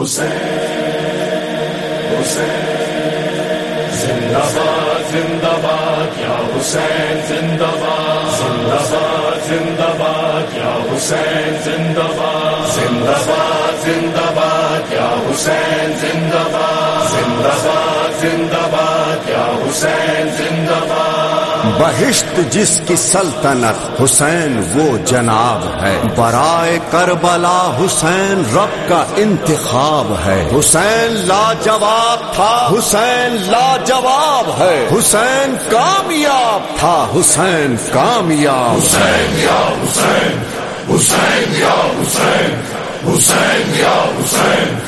حسین حسین زندہ باد زندہ باد یا حسین زندہ باد زندہ باد زندہ باد یا حسین زندہ باد زندہ باد زندہ باد یا حسین زندہ باد زندہ باد زندہ باد یا حسین زندہ بہشت جس کی سلطنت حسین وہ جناب ہے۔ برائے کربلا حسین رب کا انتخاب ہے۔ حسین لاجواب تھا۔ حسین لاجواب ہے۔ حسین کامیاب تھا۔ حسین کامیاب حسین یا حسین۔ حسین یا حسین۔ حسین یا حسین۔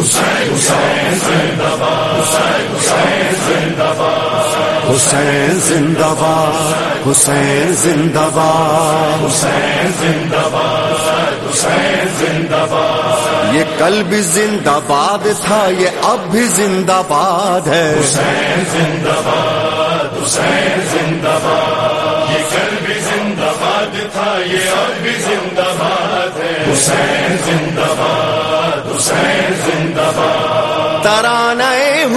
حسین حسین حسین حسین حسین زندہ باد حسین زندہ باد حسین زندہ باد حسین زندہ باد یہ کل بھی زندہ باد تھا، یہ اب بھی زندہ باد ہے. حسین زندہ باد حسین زندہ باد یہ کل بھی زندہ باد تھا، یہ اب بھی زندہ باد ہے. حسین زندہ باد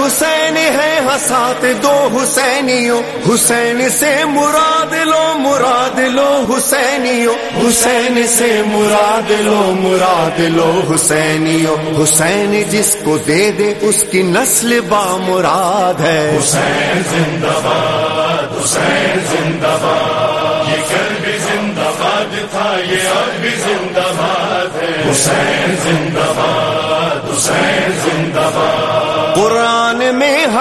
حسین ہے ہسات دو حسینیوں۔ حسین سے مراد لو مراد لو حسینیوں۔ حسین سے مراد لو مراد لو حسینیوں۔ حسین جس کو دے دے، اس کی نسل با مراد ہے۔ حسین زندہ باد حسین زندہ باد یہ کل بھی زندہ باد تھا، یہ اب بھی زندہ باد ہے۔ حسین زندہ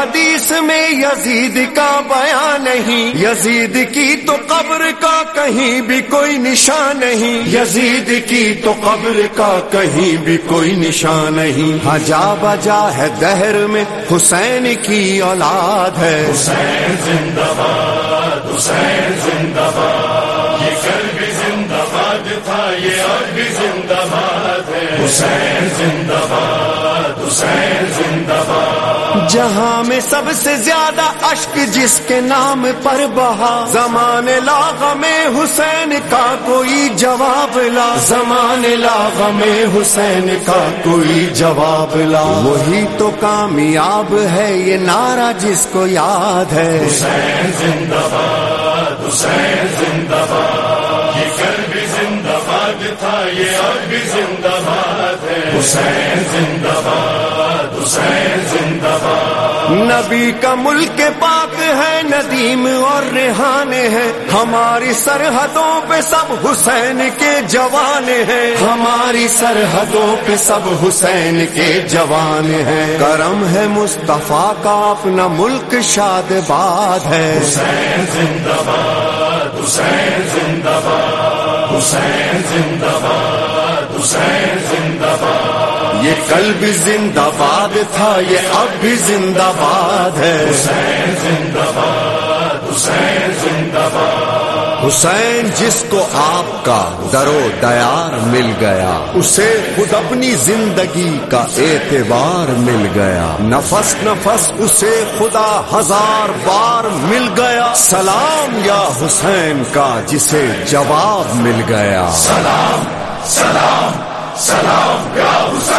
حدیث میں یزید کا بیان نہیں۔ یزید کی تو قبر کا کہیں بھی کوئی نشان نہیں۔ یزید کی تو قبر کا کہیں بھی کوئی نشان نہیں۔ ہجا بجا ہے دہر میں حسین کی اولاد ہے۔ حسین زندہ باد حسین زندہ باد یہ کل بھی زندہ باد تھا، یہ اب بھی زندہ باد ہے۔ حسین زندہ باد حسین زندہ باد جہاں میں سب سے زیادہ اشک جس کے نام پر بہا۔ زمان لاغ میں حسین کا کوئی جواب لا۔ زمان لاغ میں حسین کا کوئی جواب لا۔ وہی تو کامیاب ہے یہ نعرہ جس کو یاد ہے۔ حسین زندہ باد، حسین زندہ باد، یہ کل بھی زندہ باد تھا، یہ اب بھی زندہ باد ہے۔ حسین زندہ نبی کا ملک پاک ہے، ندیم اور ریحان ہے۔ ہماری سرحدوں پہ سب حسین کے جوان ہیں۔ ہماری سرحدوں پہ سب حسین کے جوان ہیں۔ کرم ہے مصطفیٰ کا، اپنا ملک شاد باد ہے۔ حسین زندہ باد، حسین زندہ باد، حسین زندہ باد، حسین زندہ باد یہ کل بھی زندہ باد تھا یہ اب بھی زندہ باد ہے۔ حسین زندہ باد حسین زندہ باد۔ حسین جس کو آپ کا درو دیار مل گیا اسے خود اپنی زندگی کا اعتبار مل گیا۔ نفس نفس اسے خدا ہزار بار مل گیا۔ سلام یا حسین کا جسے جواب مل گیا۔ سلام سلام سلام یا حسین۔